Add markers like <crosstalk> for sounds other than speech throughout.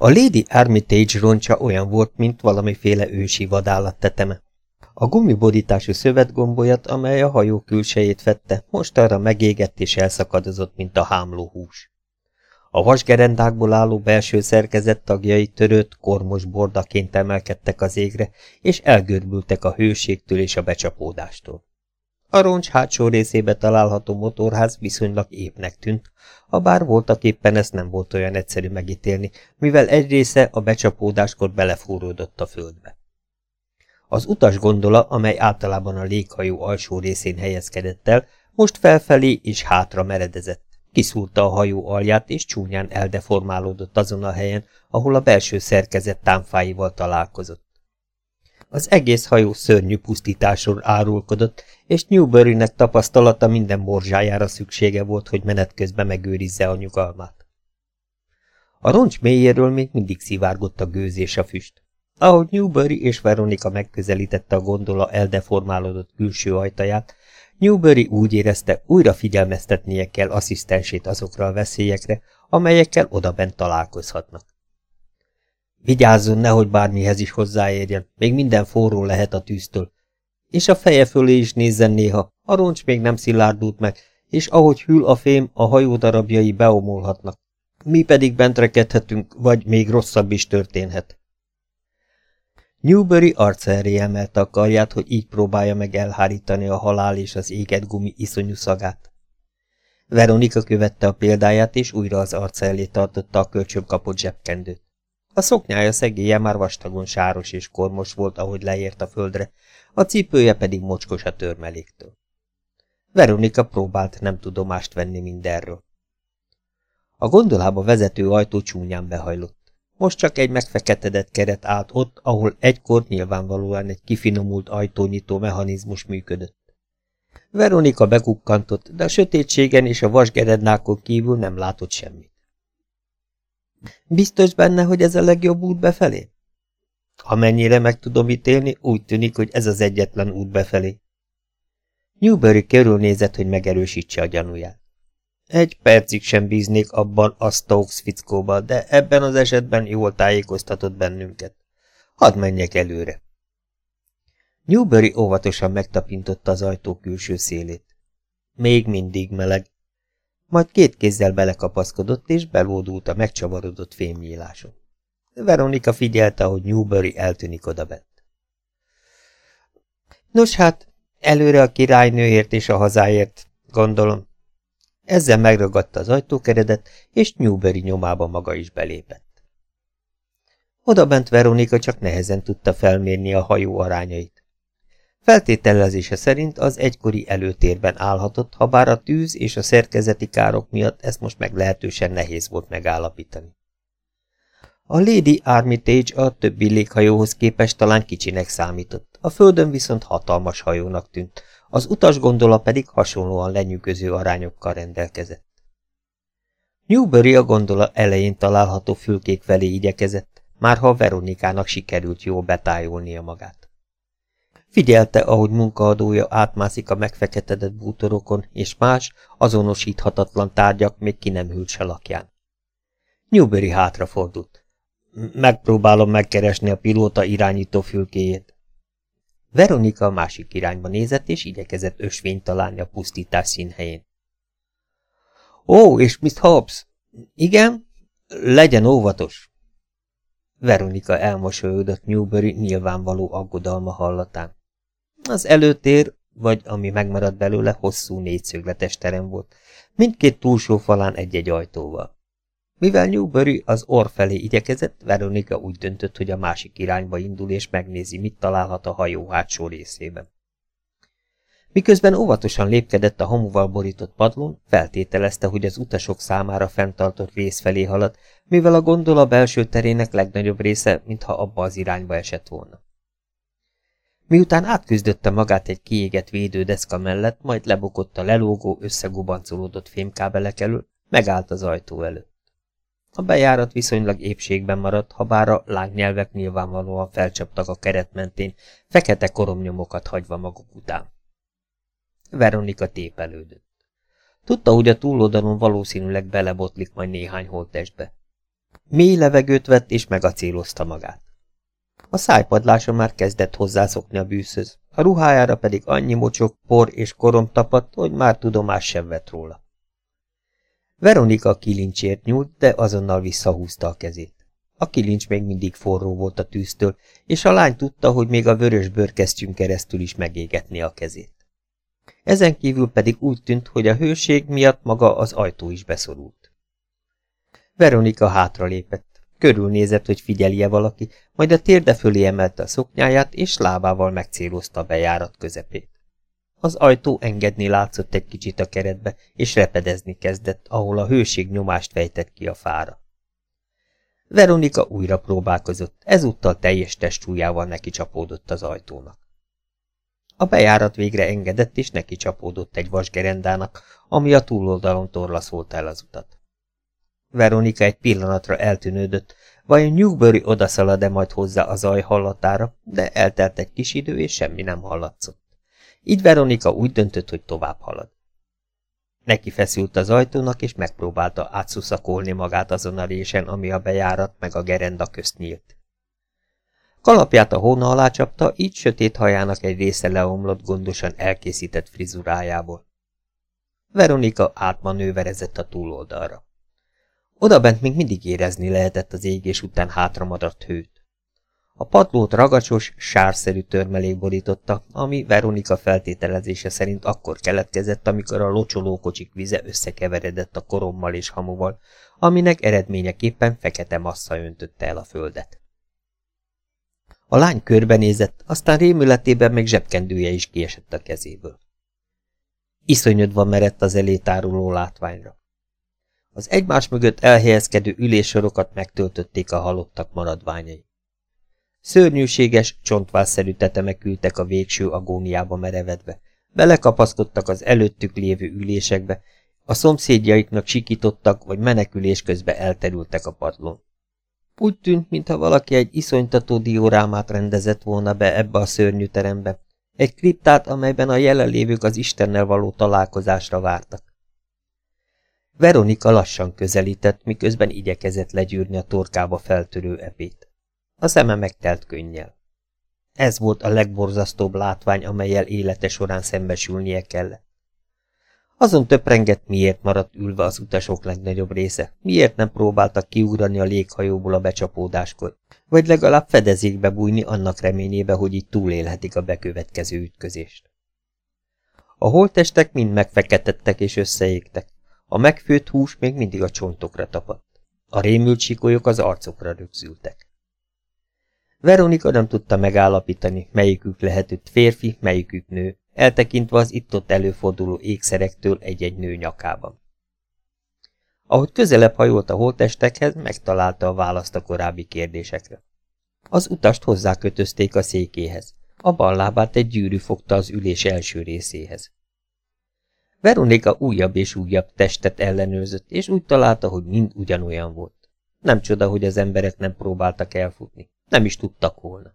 A Lady Armitage roncsa olyan volt, mint valamiféle ősi vadállat teteme. A gumibodítású szövetgombolyat, amely a hajó külsejét fette, most arra megégett és elszakadozott, mint a hámló hús. A vasgerendákból álló belső szerkezet tagjai törött, kormos bordaként emelkedtek az égre, és elgörbültek a hőségtől és a becsapódástól. A roncs hátsó részébe található motorház viszonylag épnek tűnt, ha bár voltak éppen ezt nem volt olyan egyszerű megítélni, mivel egy része a becsapódáskor belefúródott a földbe. Az utas gondola, amely általában a léghajó alsó részén helyezkedett el, most felfelé és hátra meredezett. Kiszúrta a hajó alját, és csúnyán eldeformálódott azon a helyen, ahol a belső szerkezet támfáival találkozott. Az egész hajó szörnyű pusztításról árulkodott, és Newburynek tapasztalata minden morzsájára szüksége volt, hogy menet közben megőrizze a nyugalmát. A roncs mélyéről még mindig szivárgott a gőz és a füst. Ahogy Newbury és Veronika megközelítette a gondola eldeformálódott külső ajtaját, Newbury úgy érezte, újra figyelmeztetnie kell asszisztensét azokra a veszélyekre, amelyekkel odabent találkozhatnak. Vigyázzon, nehogy bármihez is hozzáérjen, még minden forró lehet a tűztől. És a feje fölé is nézzen néha, a roncs még nem szilárdult meg, és ahogy hűl a fém, a hajó darabjai beomolhatnak. Mi pedig bent rekedhetünk, vagy még rosszabb is történhet. Newbury arca elé emelte a karját, hogy így próbálja meg elhárítani a halál és az éget gumi iszonyú szagát. Veronika követte a példáját, és újra az arca elé tartotta a kölcsön kapott zsebkendőt. A szoknyája szegélye már vastagon sáros és kormos volt, ahogy leért a földre, a cipője pedig mocskos a törmeléktől. Veronika próbált nem tudomást venni mindenről. A gondolába vezető ajtó csúnyán behajlott. Most csak egy megfeketedett keret állt ott, ahol egykor nyilvánvalóan egy kifinomult ajtónyitó mechanizmus működött. Veronika bekukkantott, de a sötétségen és a vasgerednákon kívül nem látott semmit. Biztos benne, hogy ez a legjobb út befelé? Amennyire meg tudom ítélni, úgy tűnik, hogy ez az egyetlen út befelé. Newbury körülnézett, hogy megerősítse a gyanúját. Egy percig sem bíznék abban a Stokes fickóba, de ebben az esetben jól tájékoztatott bennünket. Hadd menjek előre. Newbury óvatosan megtapintotta az ajtó külső szélét. Még mindig meleg. Majd két kézzel belekapaszkodott, és belódult a megcsavarodott fémnyíláson. Veronika figyelte, hogy Newbury eltűnik odabent. Nos hát, előre a királynőért és a hazáért, gondolom, ezzel megragadta az ajtókeredet, és Newbury nyomába maga is belépett. Oda bent Veronika csak nehezen tudta felmérni a hajó arányait. Feltételezése szerint az egykori előtérben állhatott, ha bár a tűz és a szerkezeti károk miatt ezt most meglehetősen nehéz volt megállapítani. A Lady Armitage a többi léghajóhoz képest talán kicsinek számított, a földön viszont hatalmas hajónak tűnt, az utas gondola pedig hasonlóan lenyűgöző arányokkal rendelkezett. Newbury a gondola elején található fülkék felé igyekezett, már ha Veronikának sikerült jól betájolnia magát. Figyelte, ahogy munkaadója átmászik a megfeketedett bútorokon, és más, azonosíthatatlan tárgyak még ki nem hűlt se lakján. Newbury hátrafordult. Megpróbálom megkeresni a pilóta irányító fülkéjét. Veronika a másik irányba nézett, és igyekezett ösvényt találni a pusztítás színhelyén. Ó, és Miss Hobbs? Igen? Legyen óvatos! Veronika elmosolyodott Newbury nyilvánvaló aggodalma hallatán. Az előtér, vagy ami megmaradt belőle, hosszú négyszögletes terem volt, mindkét túlsó falán egy-egy ajtóval. Mivel Newbury az orr felé igyekezett, Veronika úgy döntött, hogy a másik irányba indul és megnézi, mit találhat a hajó hátsó részében. Miközben óvatosan lépkedett a hamuval borított padlón, feltételezte, hogy az utasok számára fenntartott rész felé halad, mivel a gondola belső terének legnagyobb része, mintha abba az irányba esett volna. Miután átküzdötte magát egy kiégett védődeszka mellett, majd lebukott a lelógó, összegubancolódott fémkábelek elől, megállt az ajtó előtt. A bejárat viszonylag épségben maradt, ha bár a lángnyelvek nyilvánvalóan felcsaptak a keret mentén, fekete koromnyomokat hagyva maguk után. Veronika tépelődött. Tudta, hogy a túloldalon valószínűleg belebotlik majd néhány holtestbe. Mély levegőt vett, és megacélozta magát. A szájpadlása már kezdett hozzászokni a bűszhöz, a ruhájára pedig annyi mocsok, por és korom tapadt, hogy már tudomás sem vett róla. Veronika kilincsért nyúlt, de azonnal visszahúzta a kezét. A kilincs még mindig forró volt a tűztől, és a lány tudta, hogy még a vörös bőrkesztyűn keresztül is megégetni a kezét. Ezen kívül pedig úgy tűnt, hogy a hőség miatt maga az ajtó is beszorult. Veronika hátralépett. Körülnézett, hogy figyelje valaki, majd a térde fölé emelte a szoknyáját, és lábával megcélozta a bejárat közepét. Az ajtó engedni látszott egy kicsit a keretbe, és repedezni kezdett, ahol a hőség nyomást fejtett ki a fára. Veronika újra próbálkozott, ezúttal teljes testújával neki csapódott az ajtónak. A bejárat végre engedett, és neki csapódott egy vasgerendának, ami a túloldalon torlaszolt el az utat. Veronika egy pillanatra eltűnődött, vajon Newbury odaszalad-e majd hozzá a zaj hallatára, de eltelt egy kis idő, és semmi nem hallatszott. Így Veronika úgy döntött, hogy tovább halad. Neki feszült az ajtónak, és megpróbálta átszuszakolni magát azon a résen, ami a bejárat meg a gerenda közt nyílt. Kalapját a hóna alá csapta, így sötét hajának egy része leomlott gondosan elkészített frizurájából. Veronika átmanőverezett a túloldalra. Oda bent még mindig érezni lehetett az égés után hátramadadt hőt. A padlót ragacsos, sárszerű törmelék borította, ami Veronika feltételezése szerint akkor keletkezett, amikor a locsolókocsik vize összekeveredett a korommal és hamuval, aminek eredményeképpen fekete massza öntötte el a földet. A lány körbenézett, aztán rémületében még zsebkendője is kiesett a kezéből. Iszonyodva merett az elé táruló látványra. Az egymás mögött elhelyezkedő üléssorokat megtöltötték a halottak maradványai. Szörnyűséges, csontválszerű tetemek ültek a végső agóniába merevedve. Belekapaszkodtak az előttük lévő ülésekbe, a szomszédjaiknak sikítottak, vagy menekülés közben elterültek a padlón. Úgy tűnt, mintha valaki egy iszonytató diorámát rendezett volna be ebbe a szörnyű terembe, egy kriptát, amelyben a jelenlévők az Istennel való találkozásra vártak. Veronika lassan közelített, miközben igyekezett legyűrni a torkába feltörő epét. A szeme megtelt könnyel. Ez volt a legborzasztóbb látvány, amelyel élete során szembesülnie kellett. Azon töprengett, miért maradt ülve az utasok legnagyobb része, miért nem próbáltak kiugrani a léghajóból a becsapódáskor, vagy legalább fedezékbe bújni annak reményébe, hogy így túlélhetik a bekövetkező ütközést. A holtestek mind megfeketettek és összeégtek, a megfőtt hús még mindig a csontokra tapadt. A rémült sikolyok az arcokra rögzültek. Veronika nem tudta megállapítani, melyikük lehetett férfi, melyikük nő, eltekintve az itt-ott előforduló ékszerektől egy-egy nő nyakában. Ahogy közelebb hajolt a holtestekhez, megtalálta a választ a korábbi kérdésekre. Az utast hozzákötözték a székéhez. A bal lábát egy gyűrű fogta az ülés első részéhez. Veronika újabb és újabb testet ellenőrzött, és úgy találta, hogy mind ugyanolyan volt. Nem csoda, hogy az emberek nem próbáltak elfutni. Nem is tudtak volna.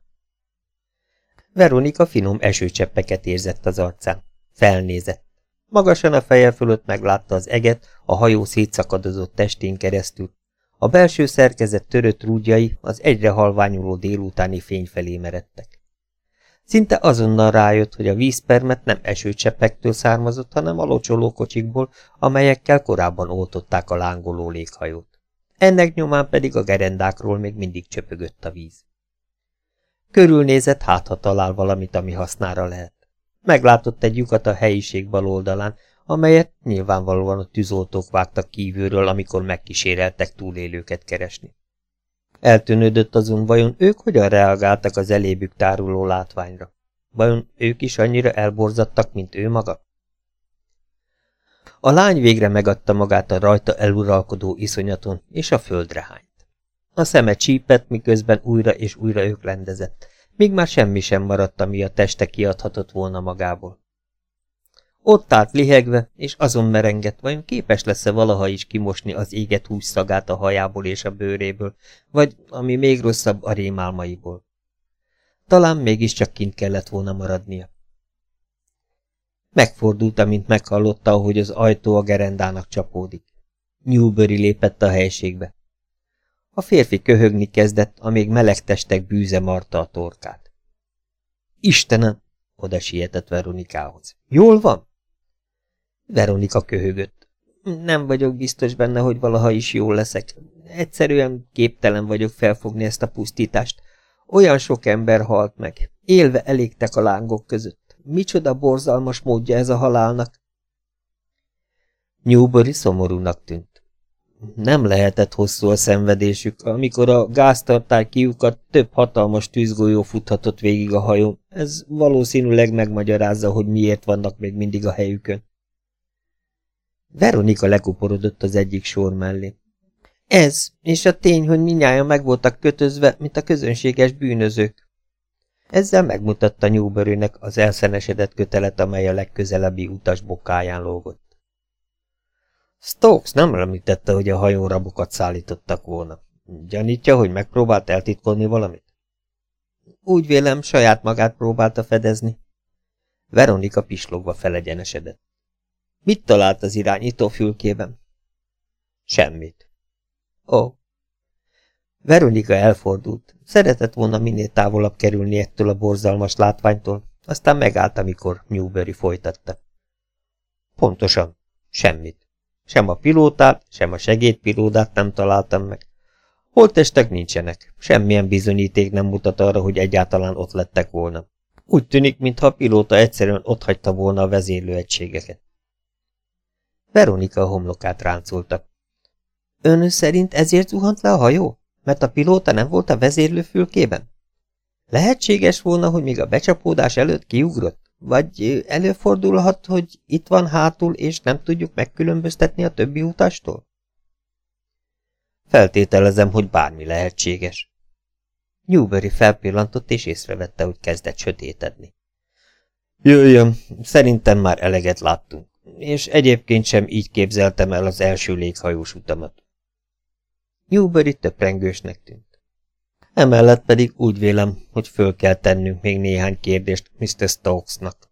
Veronika finom esőcseppeket érzett az arcán. Felnézett. Magasan a feje fölött meglátta az eget, a hajó szétszakadozott testén keresztül. A belső szerkezet törött rúdjai az egyre halványuló délutáni fény felé meredtek. Szinte azonnal rájött, hogy a vízpermet nem esőcseppektől származott, hanem a locsolókocsikból, amelyekkel korábban oltották a lángoló léghajót. Ennek nyomán pedig a gerendákról még mindig csöpögött a víz. Körülnézett, hát ha talál valamit, ami hasznára lehet. Meglátott egy lyukat a helyiség bal oldalán, amelyet nyilvánvalóan a tűzoltók vágtak kívülről, amikor megkíséreltek túlélőket keresni. Eltűnődött azon, vajon ők hogyan reagáltak az elébük táruló látványra. Vajon ők is annyira elborzadtak, mint ő maga? A lány végre megadta magát a rajta eluralkodó iszonyaton és a földre hányt. A szeme csípett, miközben újra és újra ők lendezett, míg már semmi sem maradt, ami a teste kiadhatott volna magából. Ott állt lihegve, és azon merengett, vajon képes lesz-e valaha is kimosni az éget hús szagát a hajából és a bőréből, vagy, ami még rosszabb, a rémálmaiból. Talán mégiscsak kint kellett volna maradnia. Megfordult, amint meghallotta, ahogy az ajtó a gerendának csapódik. Newbury lépett a helységbe. A férfi köhögni kezdett, amíg meleg testek bűze marta a torkát. Istenem! oda sietett Veronikához. Jól van? Veronika köhögött. Nem vagyok biztos benne, hogy valaha is jól leszek. Egyszerűen képtelen vagyok felfogni ezt a pusztítást. Olyan sok ember halt meg. Élve elégtek a lángok között. Micsoda borzalmas módja ez a halálnak. Newbury szomorúnak tűnt. Nem lehetett hosszú a szenvedésük, amikor a gáztartály kiukat több hatalmas tűzgolyó futhatott végig a hajón. Ez valószínűleg megmagyarázza, hogy miért vannak még mindig a helyükön. Veronika lekuporodott az egyik sor mellé. Ez, és a tény, hogy minnyáján meg voltak kötözve, mint a közönséges bűnözők. Ezzel megmutatta Newbury-nek az elszenesedett kötelet, amely a legközelebbi utas bokáján lógott. Stokes nem említette, hogy a hajón rabokat szállítottak volna. Gyanítja, hogy megpróbált eltitkolni valamit? Úgy vélem, saját magát próbálta fedezni. Veronika pislogva felegyenesedett. Mit talált az irányító fülkében? Semmit. Ó. Veronika elfordult. Szeretett volna minél távolabb kerülni ettől a borzalmas látványtól, aztán megállt, amikor Newbury folytatta. Pontosan. Semmit. Sem a pilótát, sem a segédpilótát nem találtam meg. Holtestek nincsenek, semmilyen bizonyíték nem mutat arra, hogy egyáltalán ott lettek volna. Úgy tűnik, mintha a pilóta egyszerűen otthagyta volna a vezérlőegységeket. Veronika homlokát ráncolta. Ön szerint ezért zuhant le a hajó? Mert a pilóta nem volt a vezérlőfülkében? Lehetséges volna, hogy még a becsapódás előtt kiugrott? Vagy előfordulhat, hogy itt van hátul, és nem tudjuk megkülönböztetni a többi utastól? Feltételezem, hogy bármi lehetséges. Newbury felpillantott, és észrevette, hogy kezdett sötétedni. Jöjjön, szerintem már eleget láttunk, és egyébként sem így képzeltem el az első léghajós utamat. Newbury töprengősnek tűnt. Emellett pedig úgy vélem, hogy föl kell tennünk még néhány kérdést Mr. Stokesnak.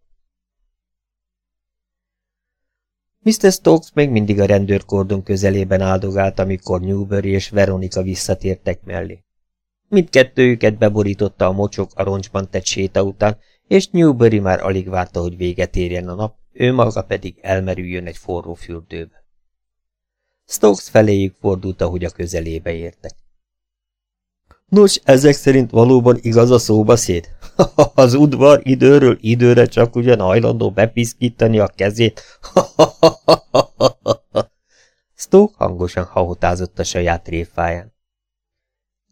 Mr. Stokes még mindig a rendőrkordon közelében áldogált, amikor Newbury és Veronika visszatértek mellé. Mindkettőjüket beborította a mocsok a roncsban tett séta után, és Newbury már alig várta, hogy véget érjen a nap, ő maga pedig elmerüljön egy forró fürdőbe. Stokes feléjük fordult, ahogy a közelébe értek. Nos, ezek szerint valóban igaz a szóbeszéd? <laughs> Az udvar időről időre csak ugyan hajlandó bepiszkítani a kezét. <laughs> Stoke hangosan hahotázott a saját réfáján.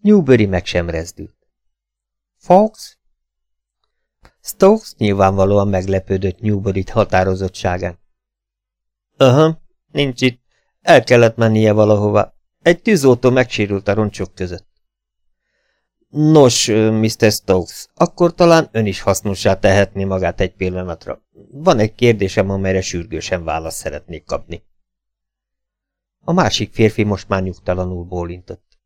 Newbury meg sem rezdült. Fox? Stokes nyilvánvalóan meglepődött Newbury határozottságán. Aha, nincs itt. El kellett mennie valahova. Egy tűzoltó megsérült a roncsok között. Nos, Mr. Stokes, akkor talán ön is hasznossá tehetné magát egy pillanatra. Van egy kérdésem, amelyre sürgősen választ szeretnék kapni. A másik férfi most már nyugtalanul bólintott.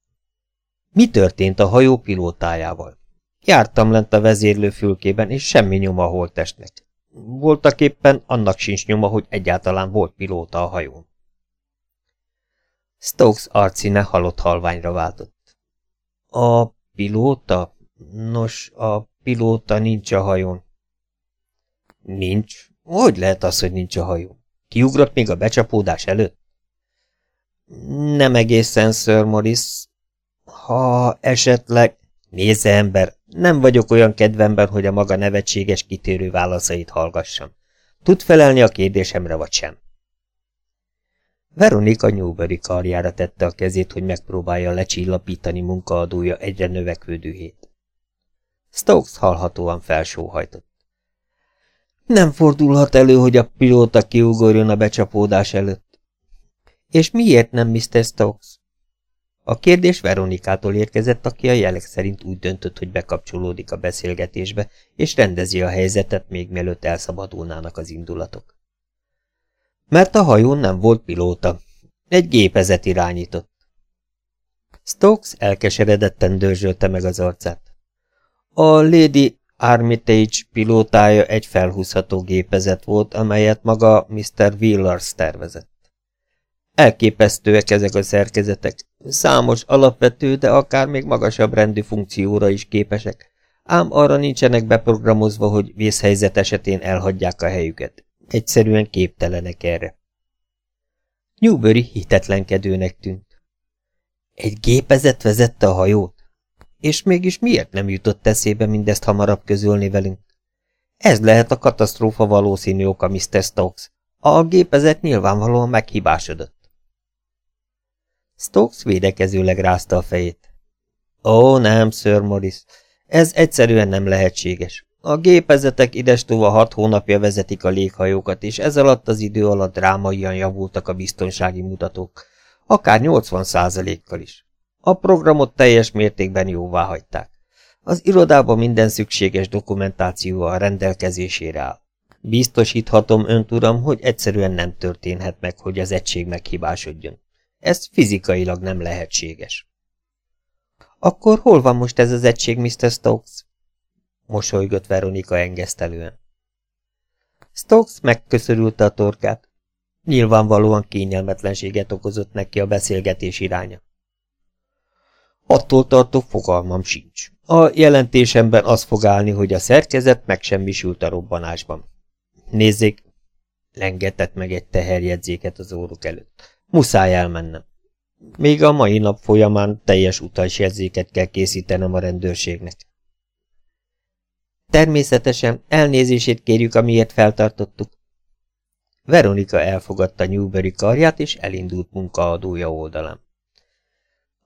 Mi történt a hajó pilótájával? Jártam lent a vezérlőfülkében, és semmi nyoma a holtestnek. Voltak éppen annak sincs nyoma, hogy egyáltalán volt pilóta a hajón. Stokes arcine halott halványra váltott. A Pilóta? Nos, a pilóta nincs a hajón. Nincs? Hogy lehet az, hogy nincs a hajón? Kiugrott még a becsapódás előtt? Nem egészen, Sir Morris. Ha esetleg... Nézze, ember, nem vagyok olyan kedvemben, hogy a maga nevetséges kitérő válaszait hallgassam. Tud felelni a kérdésemre, vagy sem? Veronika Newbury karjára tette a kezét, hogy megpróbálja lecsillapítani munkaadója egyre növekvő dühét. Stokes hallhatóan felsóhajtott. Nem fordulhat elő, hogy a pilóta kiugorjon a becsapódás előtt. És miért nem, Mr. Stokes? A kérdés Veronikától érkezett, aki a jelek szerint úgy döntött, hogy bekapcsolódik a beszélgetésbe, és rendezi a helyzetet, még mielőtt elszabadulnának az indulatok. Mert a hajón nem volt pilóta. Egy gépezet irányított. Stokes elkeseredetten dörzsölte meg az arcát. A Lady Armitage pilótája egy felhúzható gépezet volt, amelyet maga Mr. Wheelers tervezett. Elképesztőek ezek a szerkezetek. Számos alapvető, de akár még magasabb rendű funkcióra is képesek, ám arra nincsenek beprogramozva, hogy vészhelyzet esetén elhagyják a helyüket. Egyszerűen képtelenek erre. Newbury hitetlenkedőnek tűnt. Egy gépezet vezette a hajót? És mégis miért nem jutott eszébe mindezt hamarabb közölni velünk? Ez lehet a katasztrófa valószínű oka, Mr. Stokes. A gépezet nyilvánvalóan meghibásodott. Stokes védekezőleg rázta a fejét. Ó, nem, Sir Morris, ez egyszerűen nem lehetséges. A gépezetek idestova hat hónapja vezetik a léghajókat, és ez alatt az idő alatt drámaian javultak a biztonsági mutatók, akár 80%-kal is. A programot teljes mértékben jóvá hagyták. Az irodában minden szükséges dokumentáció a rendelkezésére áll. Biztosíthatom önt, uram, hogy egyszerűen nem történhet meg, hogy az egység meghibásodjon. Ez fizikailag nem lehetséges. Akkor hol van most ez az egység, Mr. Stokes? Mosolygott Veronika engesztelően. Stokes megköszörülte a torkát. Nyilvánvalóan kényelmetlenséget okozott neki a beszélgetés iránya. Attól tartok, fogalmam sincs. A jelentésemben az fog állni, hogy a szerkezet megsemmisült a robbanásban. Nézzék, lengetett meg egy teherjegyzéket az óruk előtt. Muszáj elmennem. Még a mai nap folyamán teljes utasjegyzéket kell készítenem a rendőrségnek. Természetesen elnézését kérjük, amiért feltartottuk. Veronika elfogadta Newbury karját, és elindult munkaadója oldalán.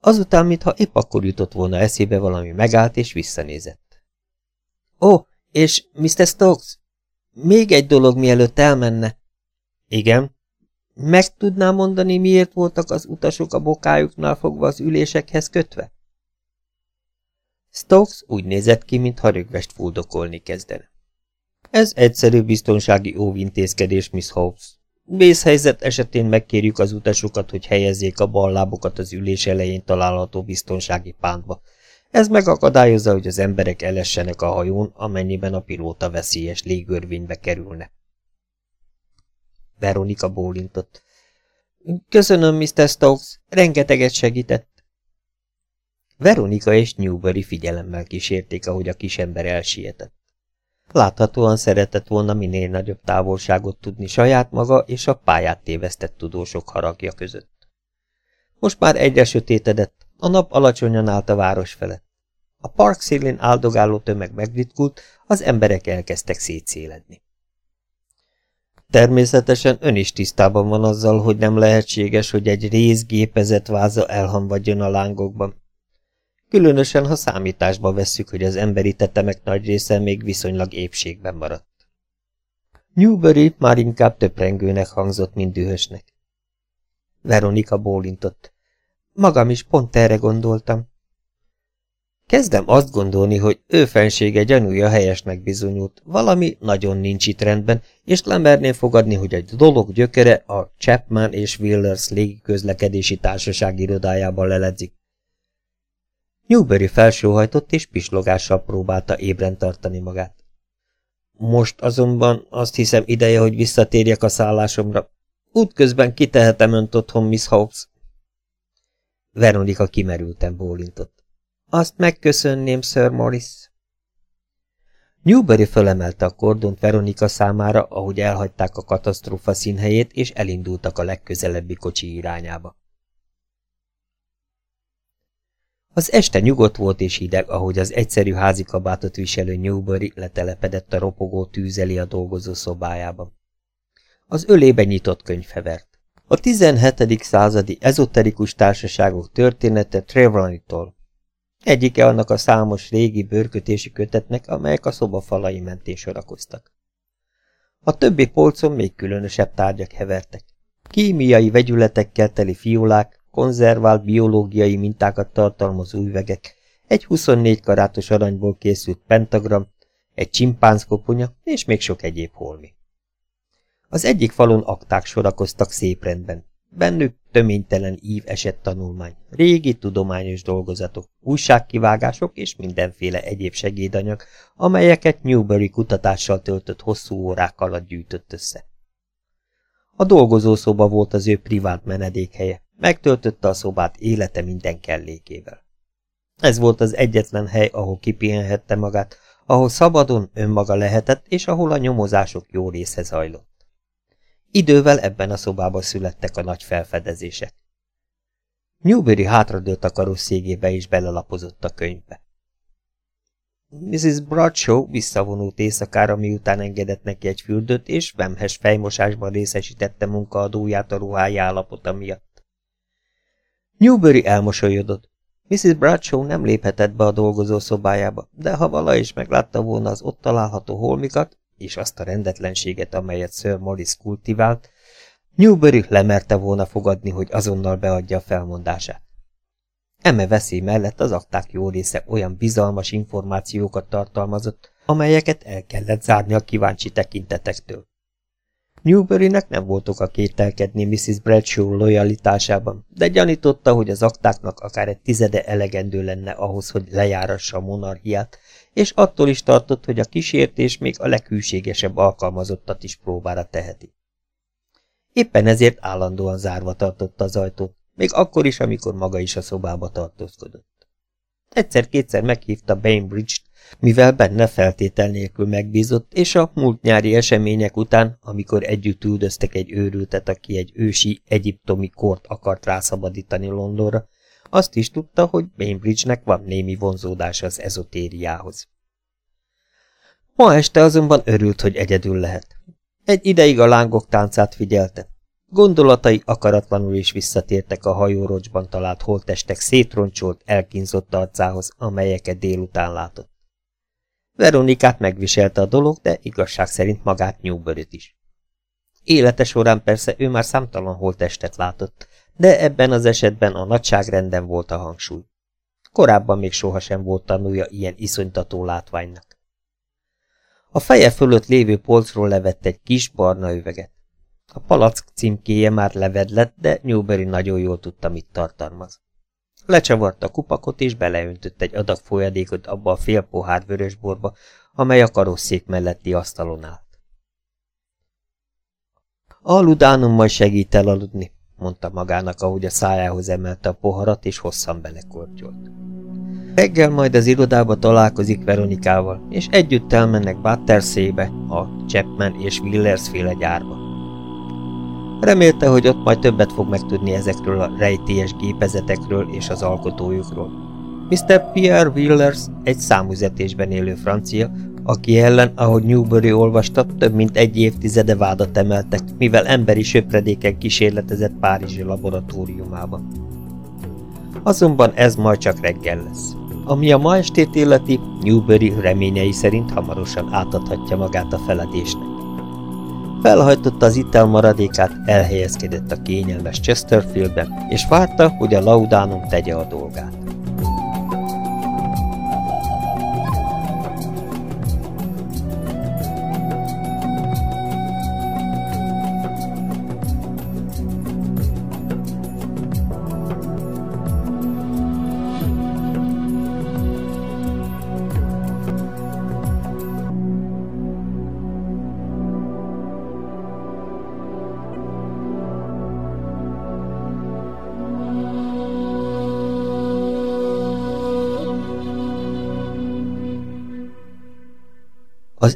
Azután, mintha épp akkor jutott volna eszébe valami, megállt és visszanézett. Ó, oh, és Mr. Stokes, még egy dolog, mielőtt elmenne. Igen. Meg tudná mondani, miért voltak az utasok a bokájuknál fogva az ülésekhez kötve? Stokes úgy nézett ki, mintha rögvest fuldokolni kezdene. Ez egyszerű biztonsági óvintézkedés, Miss Hobbs. Vészhelyzet esetén megkérjük az utasokat, hogy helyezzék a bal lábukat az ülés elején található biztonsági pántba. Ez megakadályozza, hogy az emberek elessenek a hajón, amennyiben a pilóta veszélyes légörvénybe kerülne. Veronika bólintott. Köszönöm, Mr. Stokes, rengeteget segített. Veronika és Newbury figyelemmel kísérték, ahogy a kisember elsietett. Láthatóan szeretett volna minél nagyobb távolságot tudni saját maga és a pályát tévesztett tudósok haragja között. Most már egyre sötétedett, a nap alacsonyan állt a város felett. A park szélén áldogáló tömeg megritkult, az emberek elkezdtek szétszéledni. Természetesen ön is tisztában van azzal, hogy nem lehetséges, hogy egy részgépezett váza elhamvadjon a lángokban, Különösen, ha számításba vesszük, hogy az emberi tetemek nagy része még viszonylag épségben maradt. Newbury már inkább töprengőnek hangzott, mint dühösnek. Veronika bólintott. Magam is pont erre gondoltam. Kezdem azt gondolni, hogy ő fensége gyanúja helyesnek bizonyult, valami nagyon nincs itt rendben, és lemerném fogadni, hogy egy dolog gyökere a Chapman és Willers légiközlekedési társaság irodájában leledzik. Newbury felsóhajtott és pislogással próbálta ébren tartani magát. Most azonban azt hiszem ideje, hogy visszatérjek a szállásomra. Útközben kitehetem önt otthon, Miss Hobbs. Veronika kimerülten bólintott. Azt megköszönném, Sir Morris. Newbury fölemelte a kordont Veronika számára, ahogy elhagyták a katasztrófa színhelyét, és elindultak a legközelebbi kocsi irányába. Az este nyugodt volt és hideg, ahogy az egyszerű házi kabátot viselő Newbury letelepedett a ropogó tűzeli a dolgozó szobájában. Az ölébe nyitott könyv hevert. A 17. századi ezoterikus társaságok története Trevorny-tól. Egyike annak a számos régi bőrkötési kötetnek, amelyek a szoba falai mentén sorakoztak. A többi polcon még különösebb tárgyak hevertek. Kémiai vegyületekkel teli fiolák, konzervált biológiai mintákat tartalmazó üvegek, egy 24 karátos aranyból készült pentagram, egy csimpánzkoponya és még sok egyéb holmi. Az egyik falon akták sorakoztak szép rendben. Bennük töménytelen ív esett tanulmány, régi tudományos dolgozatok, újságkivágások és mindenféle egyéb segédanyag, amelyeket Newbury kutatással töltött hosszú órák alatt gyűjtött össze. A dolgozószoba volt az ő privát menedékhelye, megtöltötte a szobát élete minden kellékével. Ez volt az egyetlen hely, ahol kipihenhette magát, ahol szabadon önmaga lehetett, és ahol a nyomozások jó része zajlott. Idővel ebben a szobában születtek a nagy felfedezések. Newbury hátradőlt a karosszégébe és belelapozott a könyvbe. Mrs. Bradshaw visszavonult éjszakára, miután engedett neki egy fürdőt, és vemhes fejmosásban részesítette munkaadóját a ruhája állapota miatt. Newbury elmosolyodott. Mrs. Bradshaw nem léphetett be a dolgozó szobájába, de ha vala is meglátta volna az ott található holmikat, és azt a rendetlenséget, amelyet Sir Morris kultivált, Newbury lemerte volna fogadni, hogy azonnal beadja a felmondását. Eme veszély mellett az akták jó része olyan bizalmas információkat tartalmazott, amelyeket el kellett zárni a kíváncsi tekintetektől. Newburynek nem voltok a kételkedni Mrs. Bradshaw lojalitásában, de gyanította, hogy az aktáknak akár egy tizede elegendő lenne ahhoz, hogy lejárassa a monarchiát, és attól is tartott, hogy a kísértés még a leghűségesebb alkalmazottat is próbára teheti. Éppen ezért állandóan zárva tartotta az ajtót, még akkor is, amikor maga is a szobába tartózkodott. Egyszer-kétszer meghívta Bainbridge-t, mivel benne feltétel nélkül megbízott, és a múlt nyári események után, amikor együtt üldöztek egy őrültet, aki egy ősi egyiptomi kort akart rászabadítani Londonra, azt is tudta, hogy Bainbridge-nek van némi vonzódása az ezotériához. Ma este azonban örült, hogy egyedül lehet. Egy ideig a lángok táncát figyelte. Gondolatai akaratlanul is visszatértek a hajórocsban talált holtestek szétroncsolt, elkínzott arcához, amelyeket délután látott. Veronikát megviselte a dolog, de igazság szerint magát newbury is. Élete során persze ő már számtalan holtestet látott, de ebben az esetben a nagyságrenden volt a hangsúly. Korábban még sohasem volt tanulja ilyen iszonytató látványnak. A feje fölött lévő polcról levett egy kis barna üveget. A palack címkéje már levedlett, de Newberry nagyon jól tudta, mit tartalmaz. Lecsavarta a kupakot, és beleöntött egy adag folyadékot abba a fél pohár vörösborba, amely a karosszék melletti asztalon állt. Aludánom majd segít elaludni, mondta magának, ahogy a szájához emelte a poharat, és hosszan belekortyolt. Reggel majd az irodába találkozik Veronikával, és együtt elmennek Batterszébe, a Chapman és Willers féle gyárba. Remélte, hogy ott majd többet fog megtudni ezekről a rejtélyes gépezetekről és az alkotójukról. Mr. Pierre Willers egy számüzetésben élő francia, aki ellen, ahogy Newbury olvasta, több mint egy évtizede vádat emeltek, mivel emberi söpredéken kísérletezett Párizsi laboratóriumában. Azonban ez majd csak reggel lesz. Ami a ma estét illeti, Newbury reményei szerint hamarosan átadhatja magát a feledésnek. Felhajtotta az ital maradékát, elhelyezkedett a kényelmes Chesterfieldben, és várta, hogy a laudánum tegye a dolgát.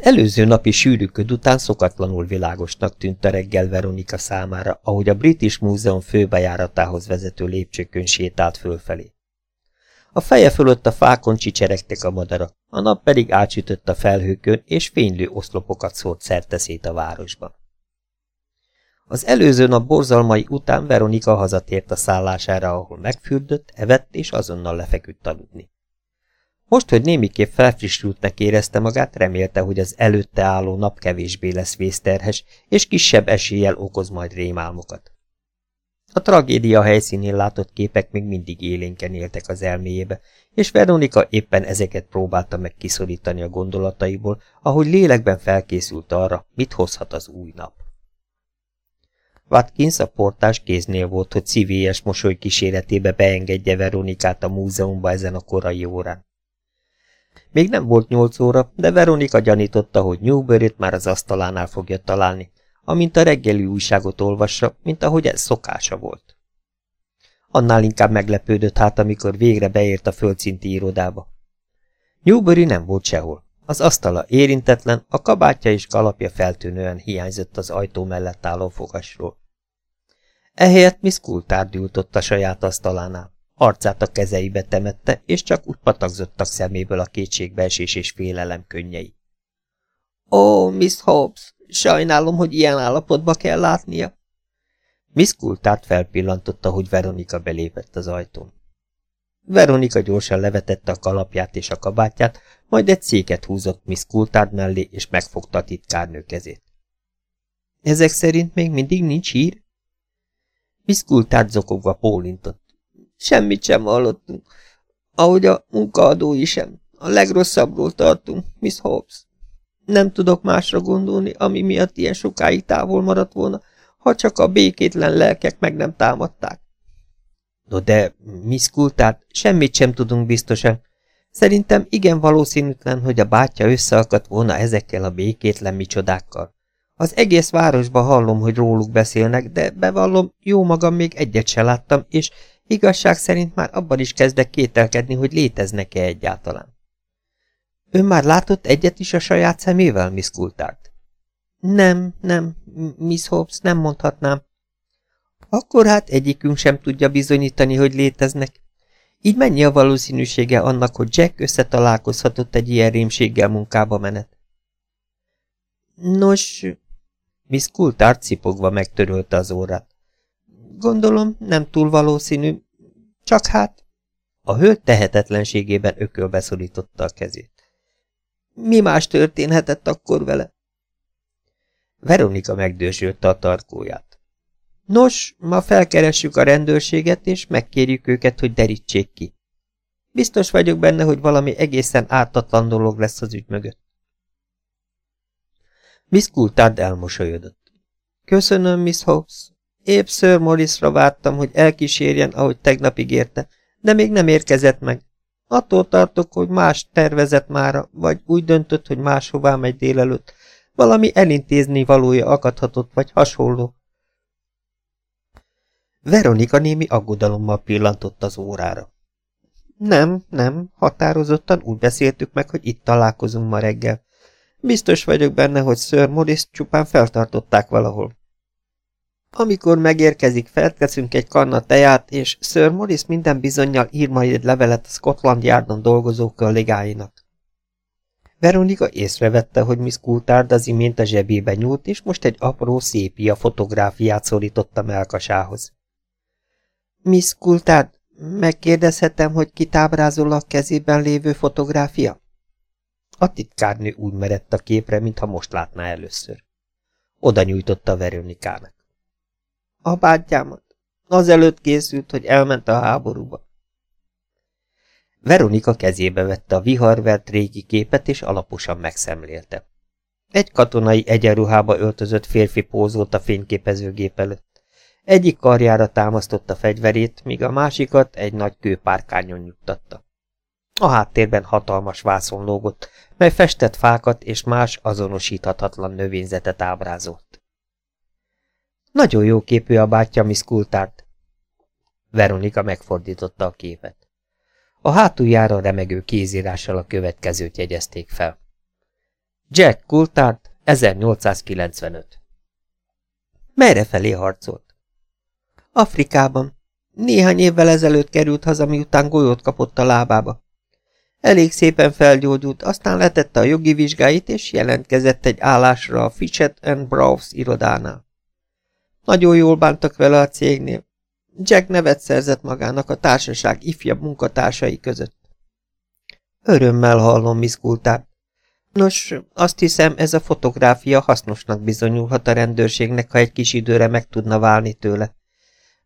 Előző napi sűrűköd után szokatlanul világosnak tűnt a reggel Veronika számára, ahogy a British Múzeum főbejáratához vezető lépcsőkön sétált fölfelé. A feje fölött a fákon csicseregtek a madarak, a nap pedig átsütött a felhőkön, és fénylő oszlopokat szólt szerteszét a városban. Az előző nap borzalmai után Veronika hazatért a szállására, ahol megfürdött, evett és azonnal lefeküdt aludni. Most, hogy némiképp felfrissültnek érezte magát, remélte, hogy az előtte álló nap kevésbé lesz vészterhes, és kisebb eséllyel okoz majd rémálmokat. A tragédia helyszínén látott képek még mindig élénken éltek az elméjébe, és Veronika éppen ezeket próbálta meg kiszorítani a gondolataiból, ahogy lélekben felkészült arra, mit hozhat az új nap. Watkins a portás kéznél volt, hogy szívélyes mosoly kíséretébe beengedje Veronikát a múzeumba ezen a korai órán. Még nem volt nyolc óra, de Veronika gyanította, hogy Newbury-t már az asztalánál fogja találni, amint a reggeli újságot olvassa, mint ahogy ez szokása volt. Annál inkább meglepődött hát, amikor végre beért a földszinti irodába. Newbury nem volt sehol. Az asztala érintetlen, a kabátja és kalapja feltűnően hiányzott az ajtó mellett álló fogasról. Ehelyett Miss Coulthard ült ott a saját asztalánál. Arcát a kezeibe temette, és csak úgy patakzottak szeméből a kétségbeesés és félelem könnyei. Ó, oh, Miss Hobbs, sajnálom, hogy ilyen állapotba kell látnia. Miss Coulthard felpillantotta, hogy Veronika belépett az ajtón. Veronika gyorsan levetette a kalapját és a kabátját, majd egy széket húzott Miss Coulthard mellé, és megfogta a titkárnő kezét. Ezek szerint még mindig nincs hír? Miss Coulthard zokogva pólintott. Semmit sem hallottunk. Ahogy a munkaadói sem. A legrosszabbról tartunk, Miss Hobbs. Nem tudok másra gondolni, ami miatt ilyen sokáig távol maradt volna, ha csak a békétlen lelkek meg nem támadták. No de, Miss Coulthard, semmit sem tudunk biztosan. Szerintem igen valószínűtlen, hogy a bátyja összeakadt volna ezekkel a békétlen micsodákkal. Az egész városba hallom, hogy róluk beszélnek, de bevallom, jó magam még egyet se láttam, és igazság szerint már abban is kezdek kételkedni, hogy léteznek-e egyáltalán. Ön már látott egyet is a saját szemével, Miss Coulthard? Nem, nem, Miss Hobbs, nem mondhatnám. Akkor hát egyikünk sem tudja bizonyítani, hogy léteznek. Így mennyi a valószínűsége annak, hogy Jack összetalálkozhatott egy ilyen rémséggel munkába menet? Nos, Miss Coulthard cipogva megtörölte az órát. Gondolom, nem túl valószínű, csak hát... A hölgy tehetetlenségében ökölbe szorította a kezét. Mi más történhetett akkor vele? Veronika megdősölte a tarkóját. Nos, ma felkeressük a rendőrséget, és megkérjük őket, hogy derítsék ki. Biztos vagyok benne, hogy valami egészen ártatlan dolog lesz az ügy mögött. Miss Coulthard elmosolyodott. Köszönöm, Miss Hobbs. Épp Sir Morrisra vártam, hogy elkísérjen, ahogy tegnap ígérte, de még nem érkezett meg. Attól tartok, hogy más tervezett mára, vagy úgy döntött, hogy máshová megy délelőtt. Valami elintézni valója akadhatott, vagy hasonló. Veronika némi aggodalommal pillantott az órára. Nem, nem, határozottan úgy beszéltük meg, hogy itt találkozunk ma reggel. Biztos vagyok benne, hogy Sir Morris csupán feltartották valahol. Amikor megérkezik, felteszünk egy kanna teját, és Sir Morris minden bizonyal ír majd egy levelet a Scotland Yardon dolgozó kollégáinak. Veronika észrevette, hogy Miss Coulthard az imént a zsebébe nyúlt, és most egy apró szépia fotográfiát szorította melkasához. Miss Coulthard, megkérdezhetem, hogy kitábrázol a kezében lévő fotográfia? A titkárnő úgy merett a képre, mintha most látná először. Oda nyújtotta Veronikának. A bátyámat. Azelőtt készült, hogy elment a háborúba. Veronika kezébe vette a viharvert régi képet, és alaposan megszemlélte. Egy katonai egyenruhába öltözött férfi pózolt a fényképezőgép előtt. Egyik karjára támasztotta fegyverét, míg a másikat egy nagy kőpárkányon nyugtatta. A háttérben hatalmas vászon lógott, mely festett fákat és más azonosíthatatlan növényzetet ábrázolt. Nagyon jó képű a bátyja, Miss Coulthard. Veronika megfordította a képet. A hátuljára remegő kézírással a következőt jegyezték fel. Jack Coulthard, 1895. Merre felé harcolt? Afrikában. Néhány évvel ezelőtt került haza, miután golyót kapott a lábába. Elég szépen felgyógyult, aztán letette a jogi vizsgáit, és jelentkezett egy állásra a Fitchett and Browse irodánál. Nagyon jól bántak vele a cégnél. Jack nevet szerzett magának a társaság ifjabb munkatársai között. Örömmel hallom, Coulthard. Nos, azt hiszem, ez a fotográfia hasznosnak bizonyulhat a rendőrségnek, ha egy kis időre meg tudna válni tőle.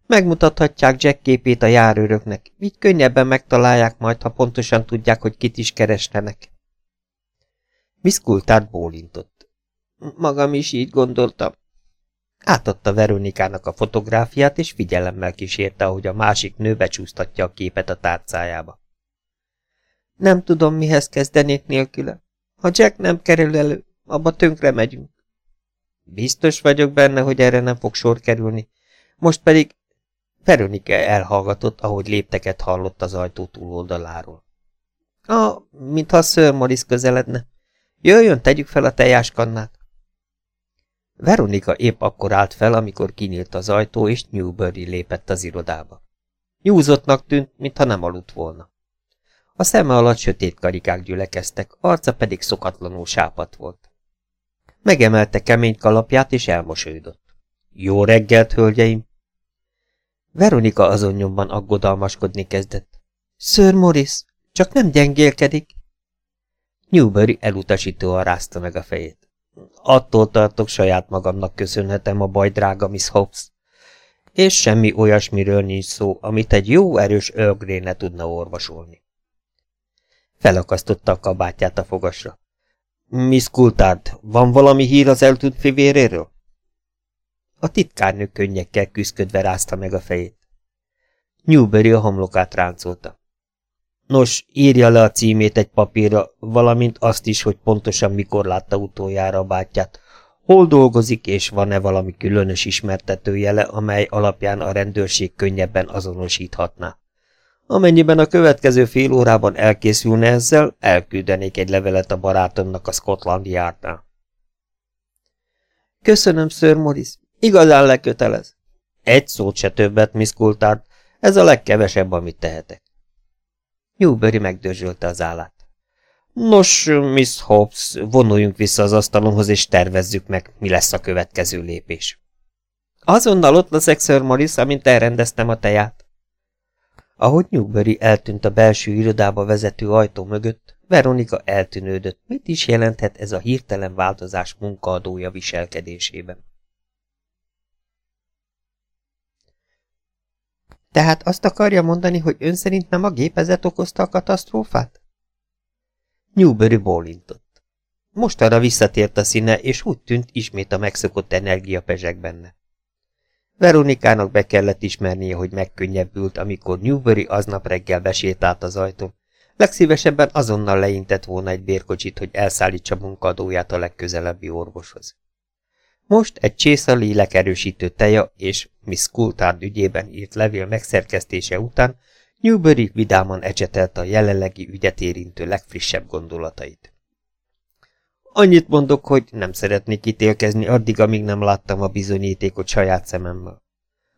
Megmutathatják Jack képét a járőröknek, így könnyebben megtalálják majd, ha pontosan tudják, hogy kit is keresnenek. Coulthard bólintott. Magam is így gondoltam. Átadta Veronikának a fotográfiát, és figyelemmel kísérte, ahogy a másik nő becsúsztatja a képet a tárcájába. Nem tudom, mihez kezdenék nélküle. Ha Jack nem kerül elő, abba tönkre megyünk. Biztos vagyok benne, hogy erre nem fog sor kerülni. Most pedig Veronike elhallgatott, ahogy lépteket hallott az ajtó túloldaláról. Ah, mintha a Sir Morris közeledne. Jöjjön, tegyük fel a tejáskannát. Veronika épp akkor állt fel, amikor kinyílt az ajtó, és Newbury lépett az irodába. Nyúzottnak tűnt, mintha nem aludt volna. A szeme alatt sötét karikák gyülekeztek, arca pedig szokatlanul sápat volt. Megemelte kemény kalapját, és elmosődött. Jó reggelt, hölgyeim! Veronika azon nyomban aggodalmaskodni kezdett. Sir Morris, csak nem gyengélkedik? Newbury elutasítóan rázta meg a fejét. Attól tartok, saját magamnak köszönhetem a baj, drága Miss Hobbs. És semmi olyasmiről nincs szó, amit egy jó erős ölgré ne tudna orvosolni. Felakasztotta a kabátját a fogasra. Miss Coulthard, van valami hír az eltűnt fivéréről? A titkárnő könnyekkel küszködve rázta meg a fejét. Newbury a homlokát ráncolta. Nos, írja le a címét egy papírra, valamint azt is, hogy pontosan mikor látta utoljára a bátyját, hol dolgozik, és van-e valami különös ismertetőjele, amely alapján a rendőrség könnyebben azonosíthatná. Amennyiben a következő fél órában elkészülne ezzel, elküldenék egy levelet a barátomnak a Scotland Yardnál. Köszönöm, Sir Morris. Igazán lekötelez. Egy szót se többet, Miss Coulthard. Ez a legkevesebb, amit tehetek. Newbury megdörzsölte az állát. Nos, Miss Hobbs, vonuljunk vissza az asztalomhoz, és tervezzük meg, mi lesz a következő lépés. Azonnal ott leszek, Sir Morris, amint elrendeztem a teját. Ahogy Newbury eltűnt a belső irodába vezető ajtó mögött, Veronika eltűnődött, mit is jelenthet ez a hirtelen változás munkaadója viselkedésében. Tehát azt akarja mondani, hogy ön szerint nem a gépezet okozta a katasztrófát? Newbury bólintott. Most arra visszatért a színe, és úgy tűnt, ismét a megszokott energia pezseg benne. Veronikának be kellett ismernie, hogy megkönnyebbült, amikor Newbury aznap reggel besétált az ajtón. Legszívesebben azonnal leintett volna egy bérkocsit, hogy elszállítsa munkadóját a legközelebbi orvoshoz. Most egy csésza lélekerősítő teja és Miss Coulthard ügyében írt levél megszerkesztése után Newbury vidáman ecsetelte a jelenlegi ügyet érintő legfrissebb gondolatait. Annyit mondok, hogy nem szeretnék ítélkezni addig, amíg nem láttam a bizonyítékot saját szememmel.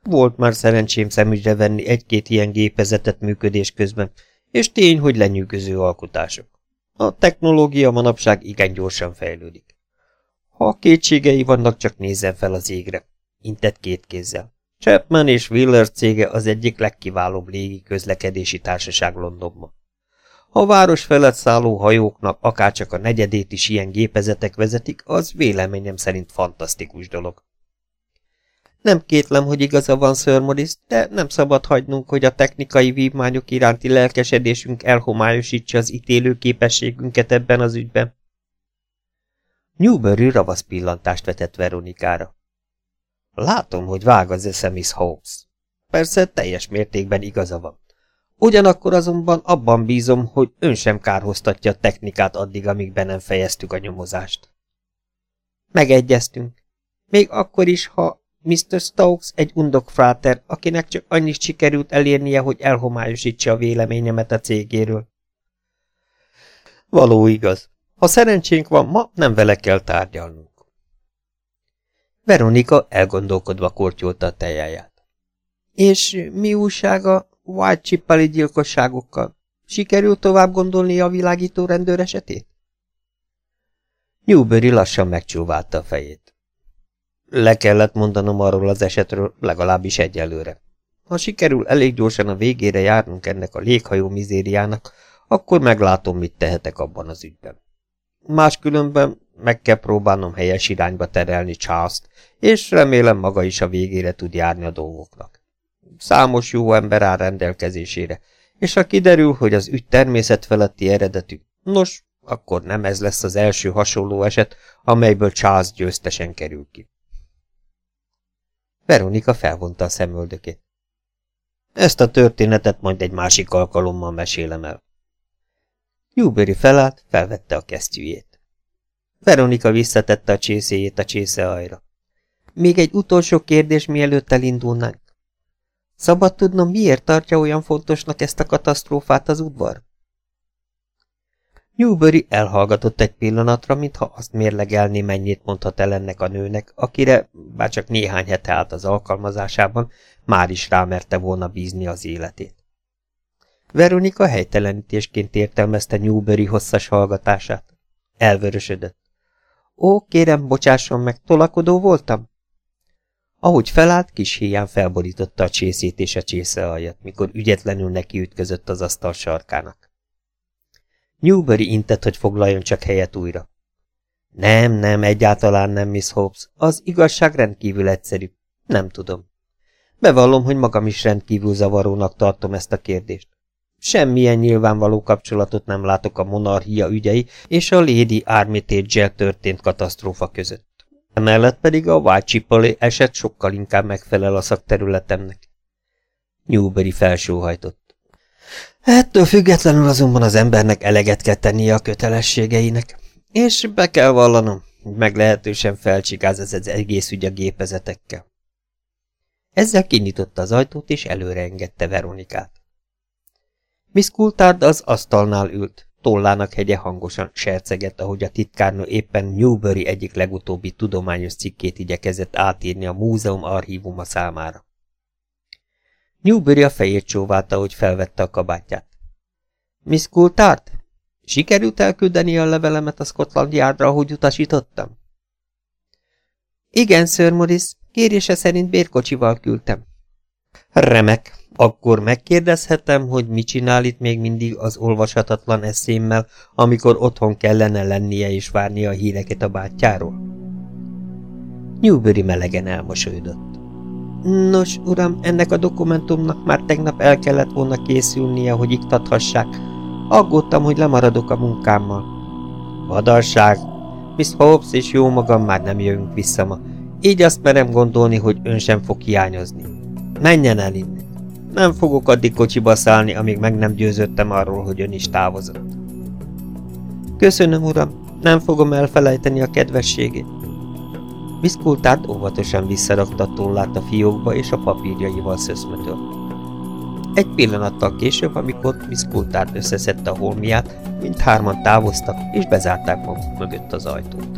Volt már szerencsém szemügyre venni egy-két ilyen gépezetet működés közben, és tény, hogy lenyűgöző alkotások. A technológia manapság igen gyorsan fejlődik. Ha kétségei vannak, csak nézzen fel az égre. Intett két kézzel. Chapman és Wheeler cége az egyik legkiválóbb légi közlekedési társaság Londonban. Ha a város felett szálló hajóknak akárcsak a negyedét is ilyen gépezetek vezetik, az véleményem szerint fantasztikus dolog. Nem kétlem, hogy igaza van Sir Morris, de nem szabad hagynunk, hogy a technikai vívmányok iránti lelkesedésünk elhomályosítsa az ítélő képességünket ebben az ügyben. Newbury ravasz pillantást vetett Veronikára. Látom, hogy vág az eszem Miss Holmes. Persze teljes mértékben igaza van. Ugyanakkor azonban abban bízom, hogy ön sem kárhoztatja a technikát addig, amíg be nem fejeztük a nyomozást. Megegyeztünk. Még akkor is, ha Mr. Stokes egy undokfráter, akinek csak annyit sikerült elérnie, hogy elhomályosítsa a véleményemet a cégéről. Való igaz. Ha szerencsénk van, ma nem vele kell tárgyalnunk. Veronika elgondolkodva kortyolta a tejáját. És mi újság a White Chippali gyilkosságokkal? Sikerült tovább gondolni a világító rendőr esetét? Newbury lassan megcsúválta a fejét. Le kellett mondanom arról az esetről, legalábbis egyelőre. Ha sikerül elég gyorsan a végére járnunk ennek a léghajó mizériának, akkor meglátom, mit tehetek abban az ügyben. Máskülönben meg kell próbálnom helyes irányba terelni Charles-t, és remélem maga is a végére tud járni a dolgoknak. Számos jó ember áll rendelkezésére, és ha kiderül, hogy az ügy természetfeletti eredetű, nos, akkor nem ez lesz az első hasonló eset, amelyből Charles győztesen kerül ki. Veronika felvonta a szemöldökét. Ezt a történetet majd egy másik alkalommal mesélem el. Newbury felállt, felvette a kesztyűjét. Veronika visszatette a csészéjét a csésze ajra. Még egy utolsó kérdés, mielőtt elindulnánk. Szabad tudnom, miért tartja olyan fontosnak ezt a katasztrófát az udvar? Newbury elhallgatott egy pillanatra, mintha azt mérlegelné, mennyit mondhat el ennek a nőnek, akire, bár csak néhány hete állt az alkalmazásában, már is rámerte volna bízni az életét. Veronika helytelenítésként értelmezte Newbury hosszas hallgatását. Elvörösödött. Ó, kérem, bocsásson meg, tolakodó voltam? Ahogy felállt, kis híján felborította a csészét és a csésze aljat, mikor ügyetlenül neki ütközött az asztal sarkának. Newbury intett, hogy foglaljon csak helyet újra. Nem, nem, egyáltalán nem, Miss Hobbs. Az igazság rendkívül egyszerű. Nem tudom. Bevallom, hogy magam is rendkívül zavarónak tartom ezt a kérdést. Semmilyen nyilvánvaló kapcsolatot nem látok a monarchia ügyei és a Lady armitage történt katasztrófa között. Emellett pedig a Whitechapel eset sokkal inkább megfelel a szakterületemnek. Newbury felsóhajtott. Ettől függetlenül azonban az embernek eleget kell tennie a kötelességeinek, és be kell vallanom, hogy meglehetősen felcsigáz ez az egész ügy a gépezetekkel. Ezzel kinyitotta az ajtót, és előre engedte Veronikát. Miss Coulthard az asztalnál ült, tollának hegye hangosan sercegett, ahogy a titkárnő éppen Newbury egyik legutóbbi tudományos cikkét igyekezett átírni a múzeum archívuma számára. Newbury a fejét csóválta, hogy felvette a kabátját. Miss Coulthard, sikerült elküldeni a levelemet a Scotland Yardra, ahogy utasítottam? Igen, Sir Morris, kérése szerint bérkocsival küldtem. Remek, akkor megkérdezhetem, hogy mit csinál itt még mindig az olvashatatlan eszémmel, amikor otthon kellene lennie és várnia a híreket a bátyjáról? Newbury melegen elmosolyodott. Nos, uram, ennek a dokumentumnak már tegnap el kellett volna készülnie, hogy iktathassák. Aggódtam, hogy lemaradok a munkámmal. Vadarság! Miss Hobbs és jó magam már nem jövünk vissza ma. Így azt merem gondolni, hogy ön sem fog hiányozni. Menjen el innen! Nem fogok addig kocsiba szállni, amíg meg nem győződtem arról, hogy ön is távozott. Köszönöm, uram, nem fogom elfelejteni a kedvességét. Coulthard óvatosan visszarakta a tollát a fiókba és a papírjaival szöszmötölt. Egy pillanattal később, amikor Coulthard összeszedte a holmiát, mindhárman távoztak és bezárták maguk mögött az ajtót.